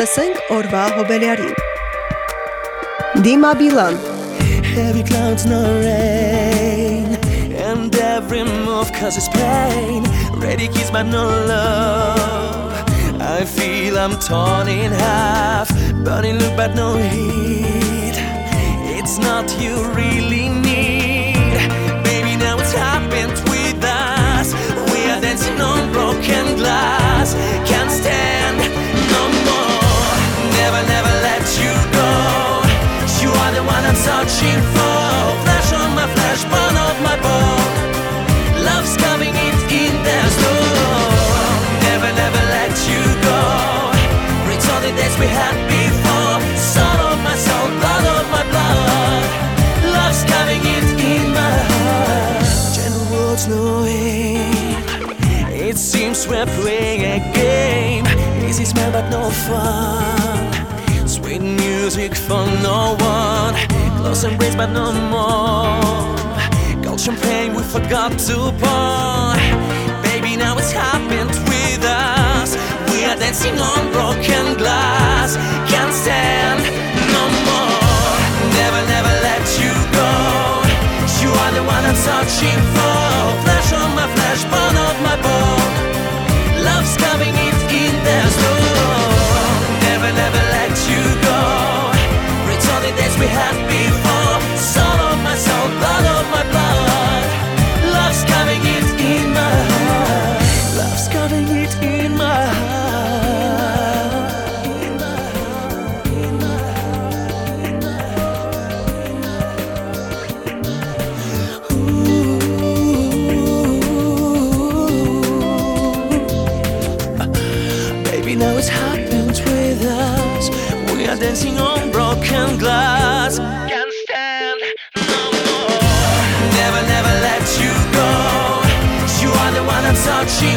Լսենք օրվա հոբելյարին։ Դիմա Բիլան Heavy clouds, no rain And every move causes pain Ready kiss but no love I feel I'm torn in half Burning look but no heat It's not you really need Baby now it's happened with us We are dancing on broken glass Can't stand no more Never, let you go. You are the one I'm searching for. On my my bone. Love's coming in, in Never, never let you go. The days we had before. Soul of my soul, blood of my blood. Love's coming in, in my heart. Gentle no It seems we're playing a game. Easy smile but no fun Sweet music for no one. Close embrace but no more. Cold champagne we forgot to pour. Baby now it's happened with us. We are dancing on broken glass. Can't stand no more. Never, never let you go. You are the one I'm searching for. Flesh on my flesh, bone of my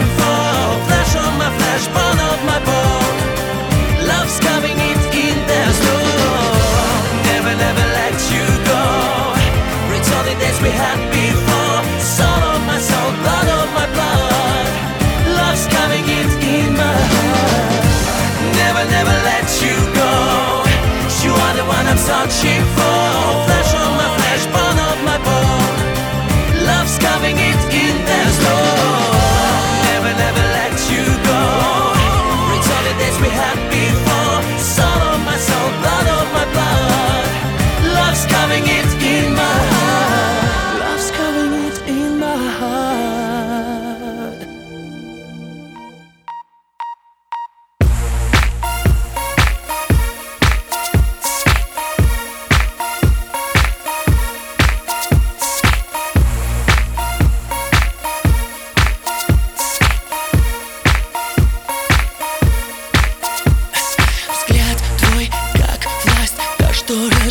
Flash on my flash, burn out my bone.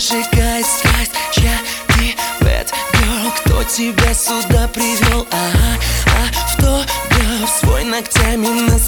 Разжигает страсть Чья ты bad girl Кто тебя сюда привел? Ага, а автограф свой ногтями на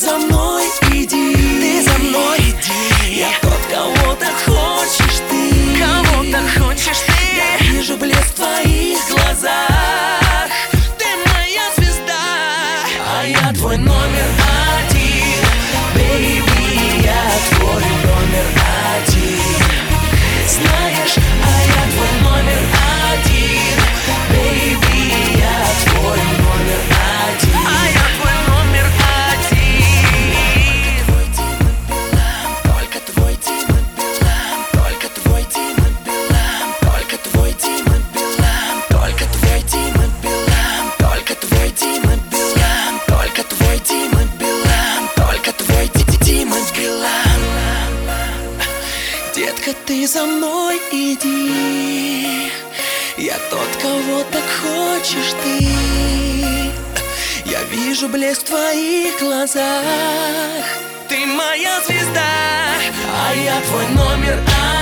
за мной иди Ты за мной иди. Я тот, кого ты хочешь ты. Кого ты хочешь ты блеск в твоих глазах. Ты моя звезда, а я твой номер один.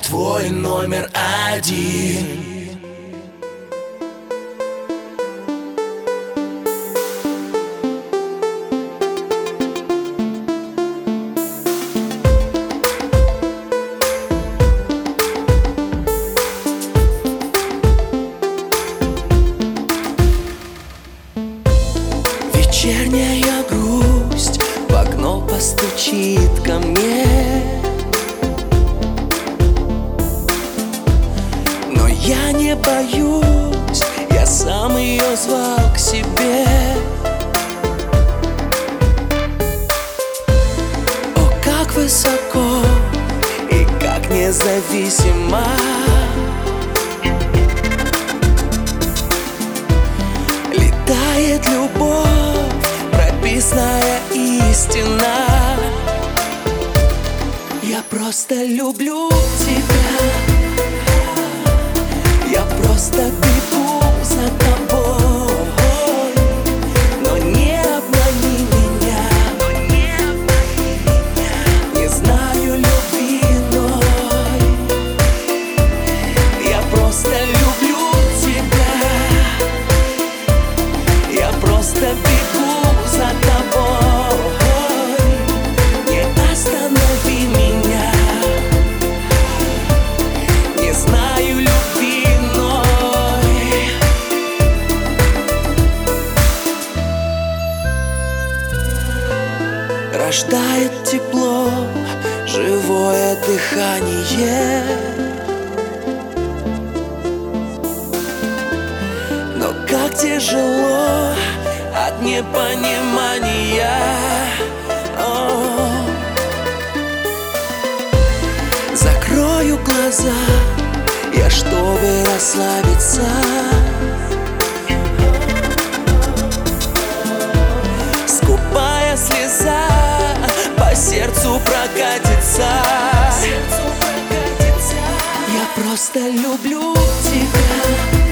твой номер один. независима. Летает любовь, прописная истина. Я просто люблю тебя. дыхание Но как тяжело от непонимания. О. -о -о. Закрою глаза я, чтобы расслабиться. Скупая слеза по сердцу прокатится сердцу прокатится. Я просто люблю тебя.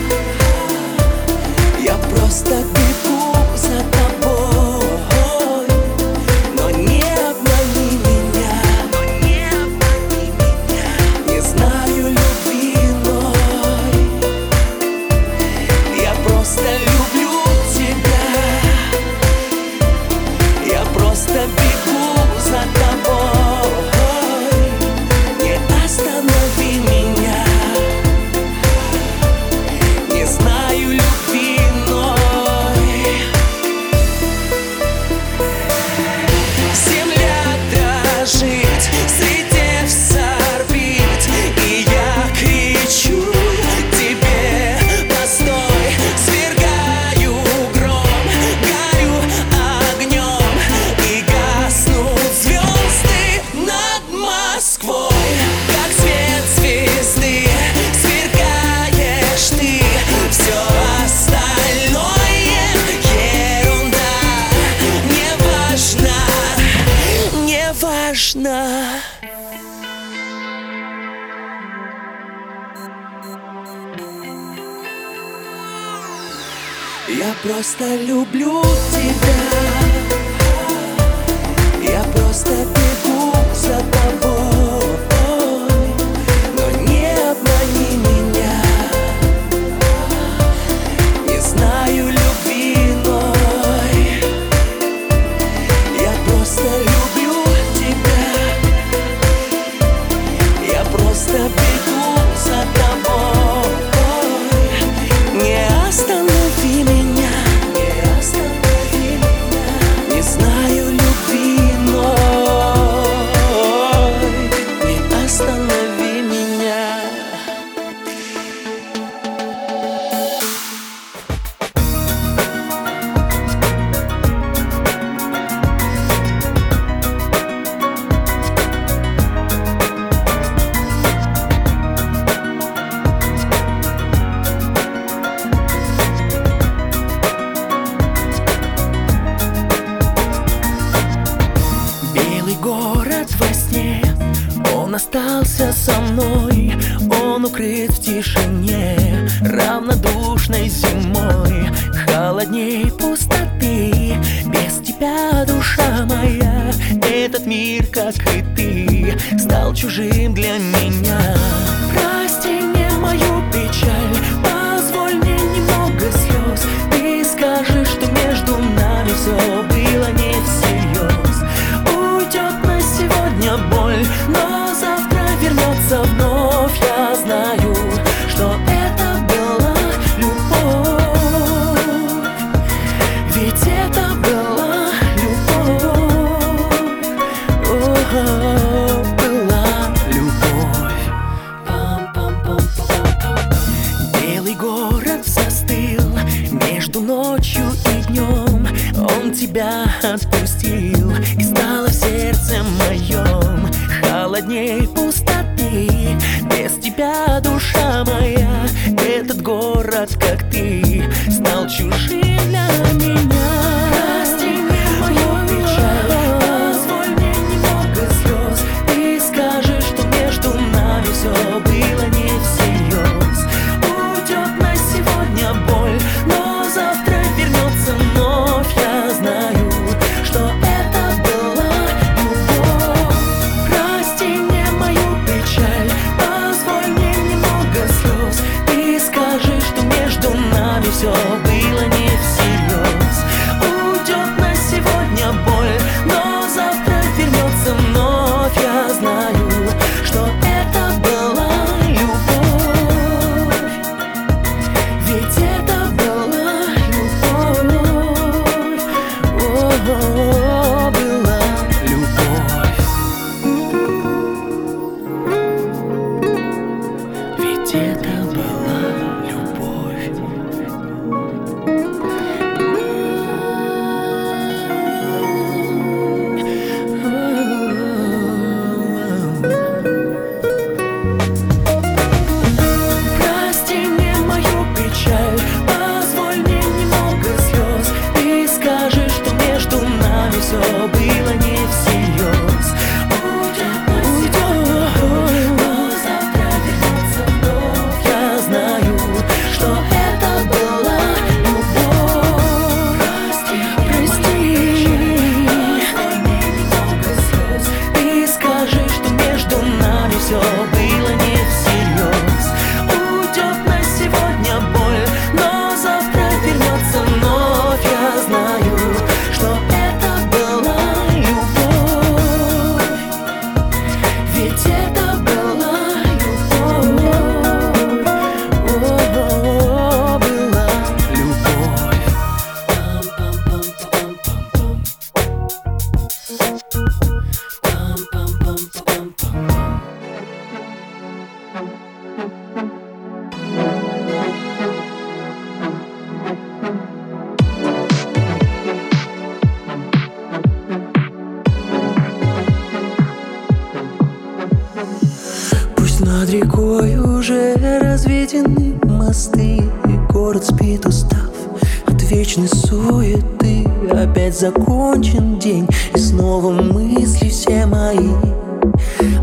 вечной суеты. Опять закончен день И снова мысли все мои.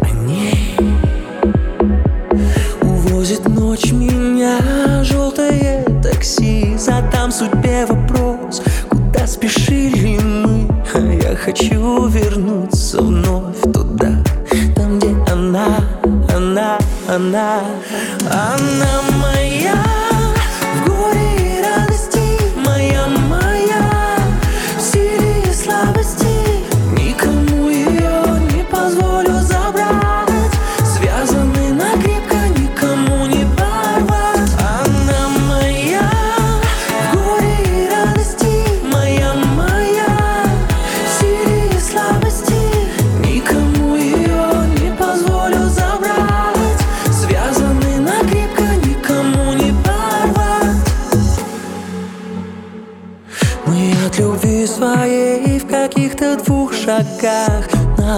О ней Увозит ночь меня желтое такси. Задам судьбе вопрос, куда спешили мы? А я хочу вернуться вновь туда Там, где она, она, она. Она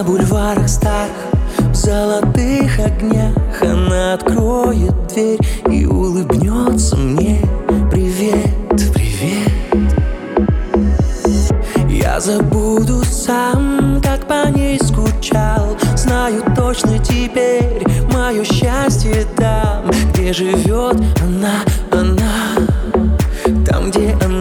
На бульварах старых в золотых огнях Она откроет дверь и улыбнется мне. Привет, привет. Я забуду сам, как по ней скучал. Знаю точно теперь, мое счастье там Где живет она, она. Там, где она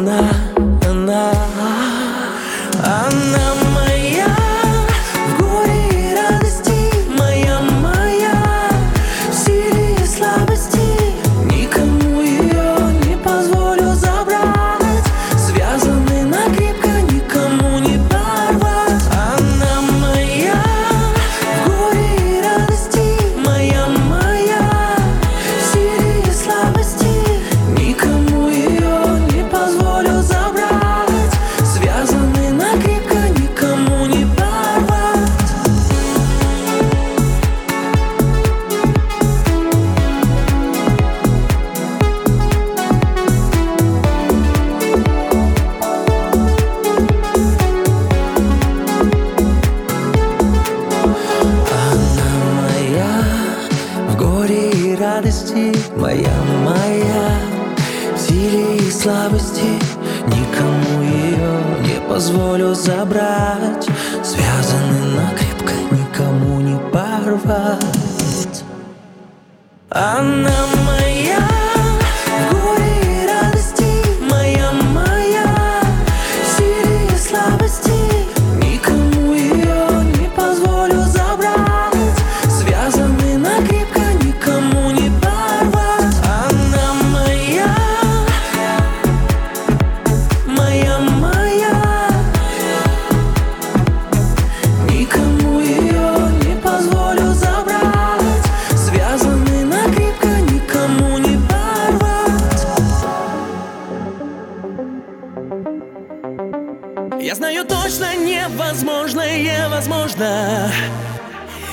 невозможное возможно.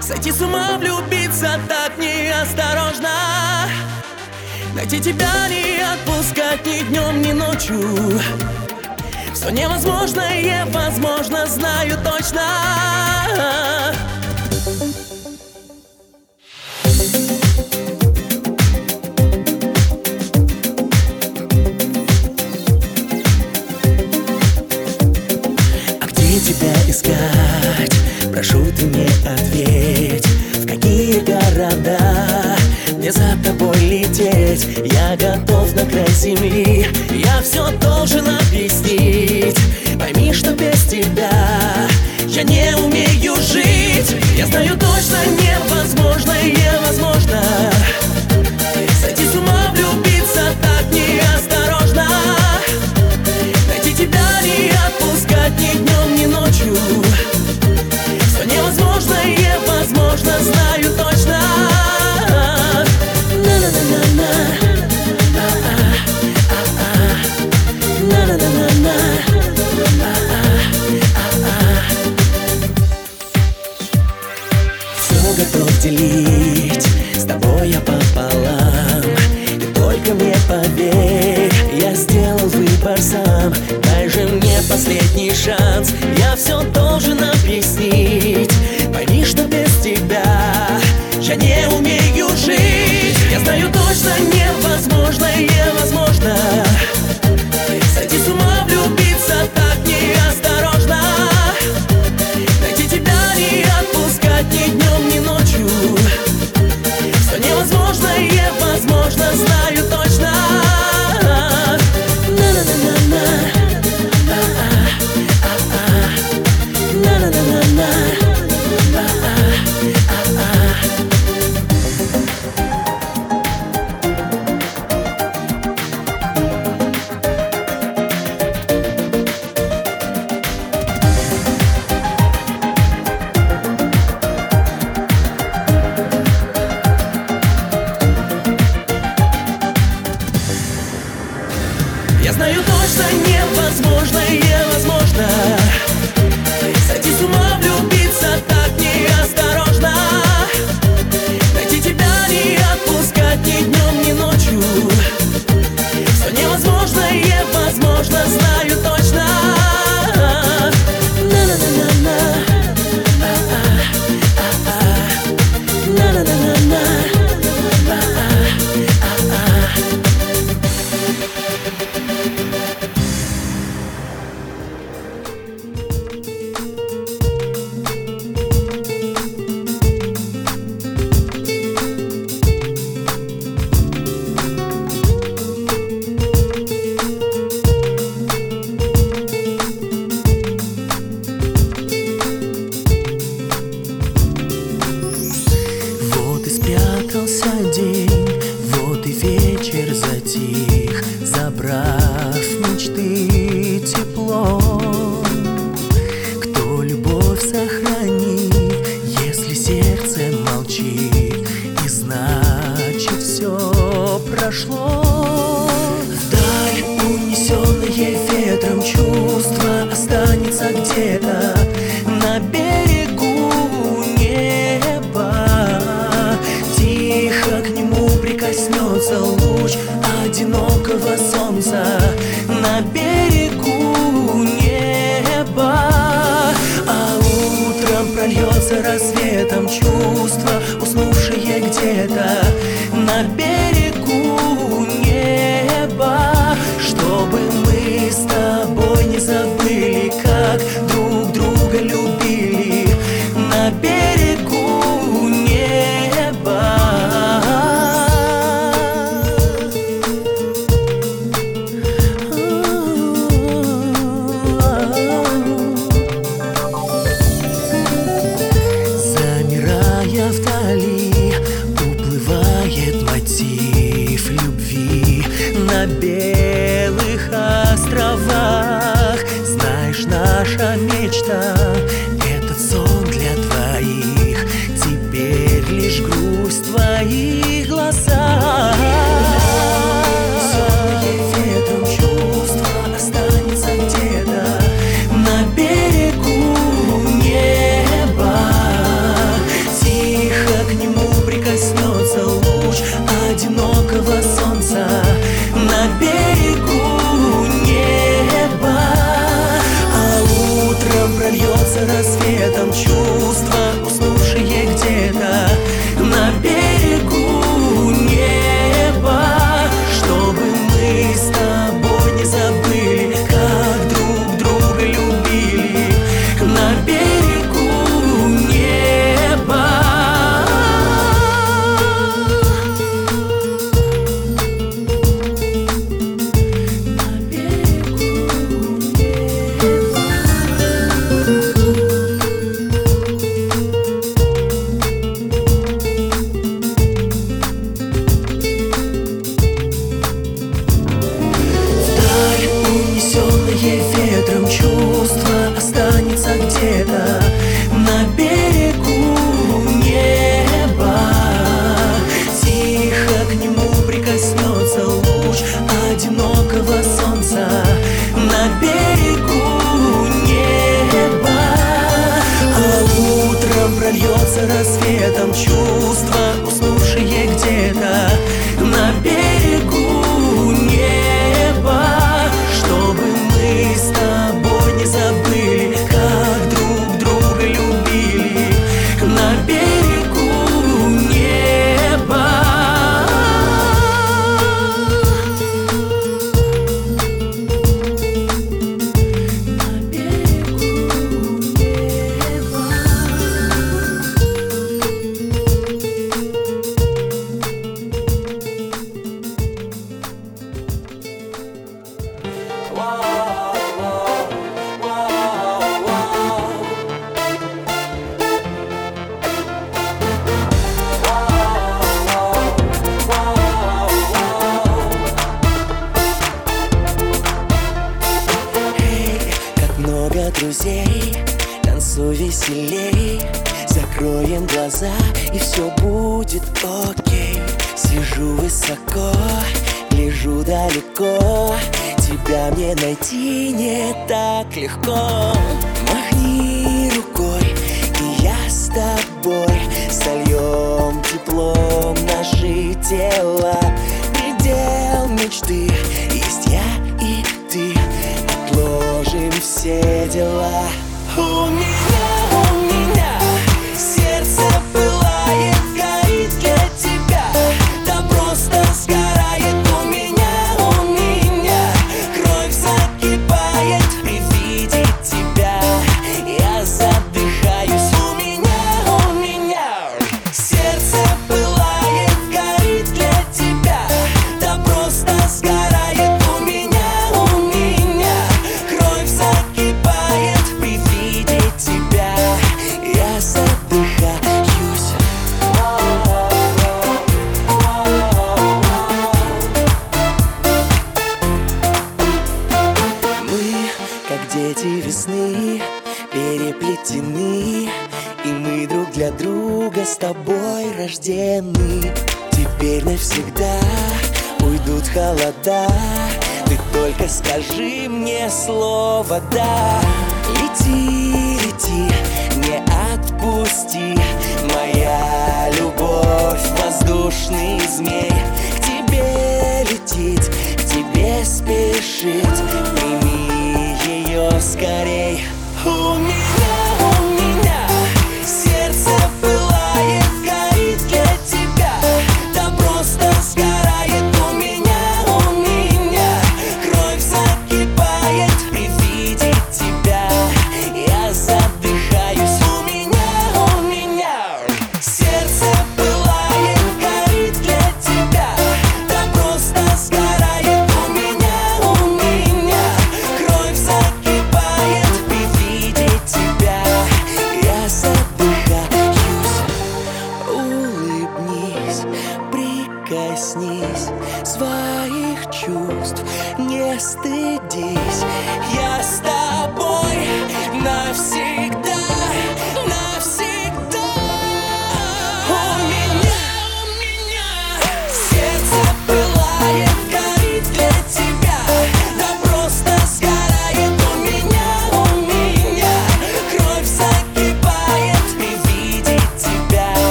Сойти с ума, влюбиться так неосторожно. Найти тебя не отпускать ни днем, ни ночью. Все невозможное возможно, знаю точно. искать? Прошу ты мне ответь В какие города мне за тобой лететь? Я готов на край земли Я все должен объяснить Пойми, что без тебя Я не умею жить Я знаю точно невозможно и невозможно все дела. У меня, die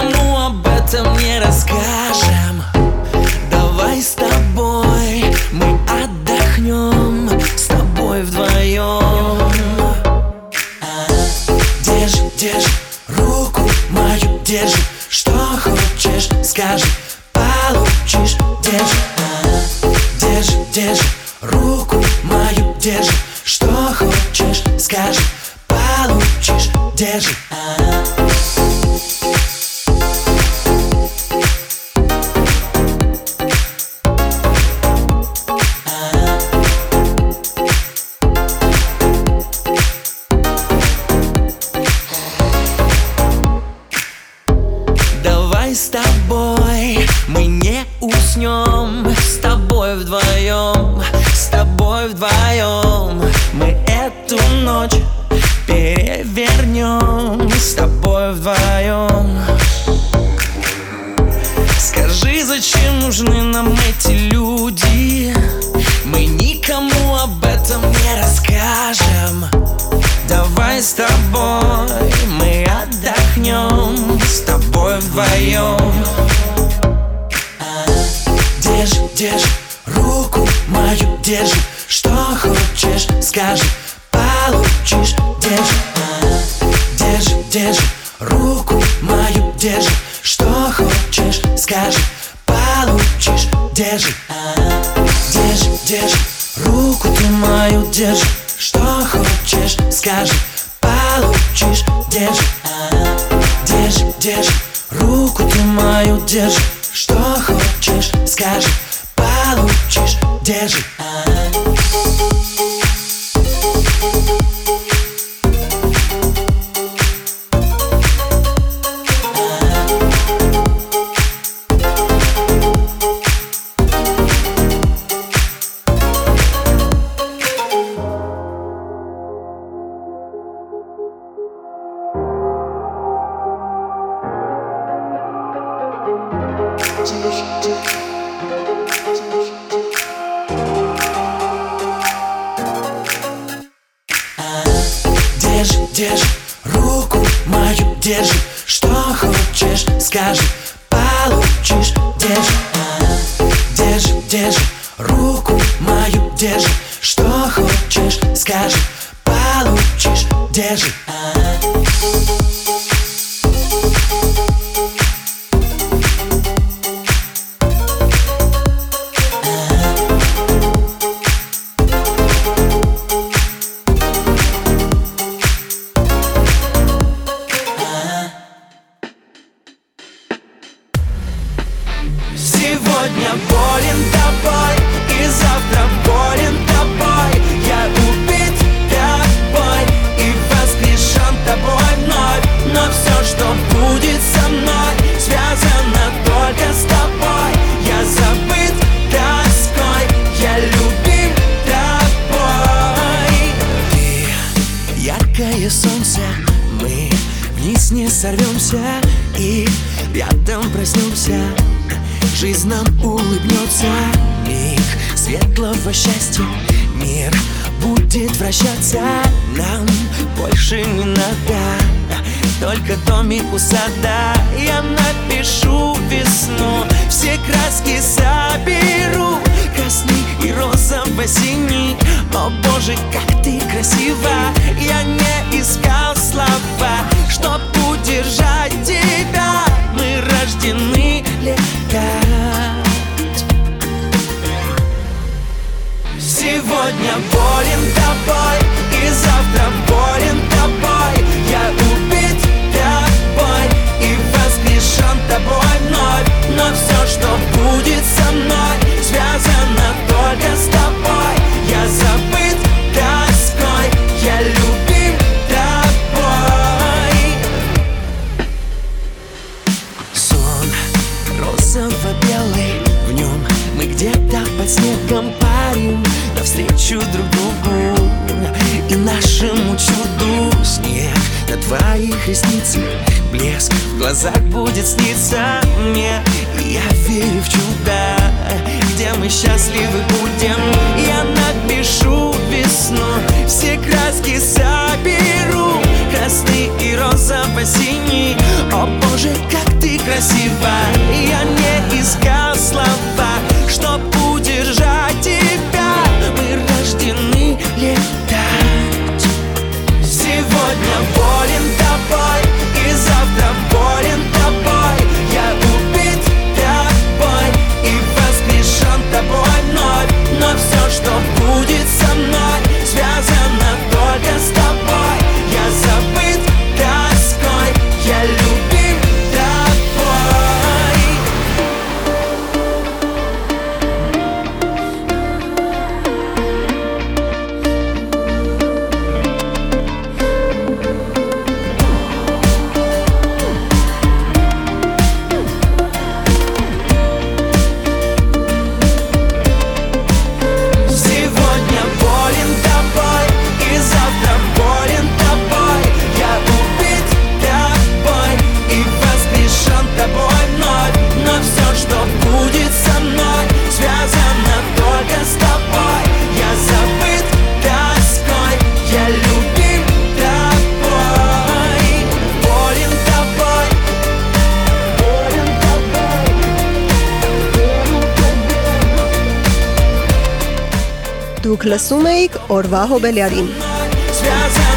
никому об этом не расскажем. Давай с тобой с тобой Мы отдохнем с тобой вдвоем. А, держи, держи руку мою, держи. вернемся И рядом проснемся. Жизнь нам улыбнется. Миг светлого счастья. Мир будет вращаться. Нам больше не надо. Только домик у сада. Я напишу весну. Все краски соберу, Красный и розово-синий. О боже, как ты красива. Я не искал слова, чтоб удержать тебя. Мы рождены летать Сегодня болен тобой И завтра болен тобой. Я убит тобой И воскрешен тобой вновь. Но все, что будет со мной Связано только с тобой. լսում էիք օրվա հոբելյարին։ Связать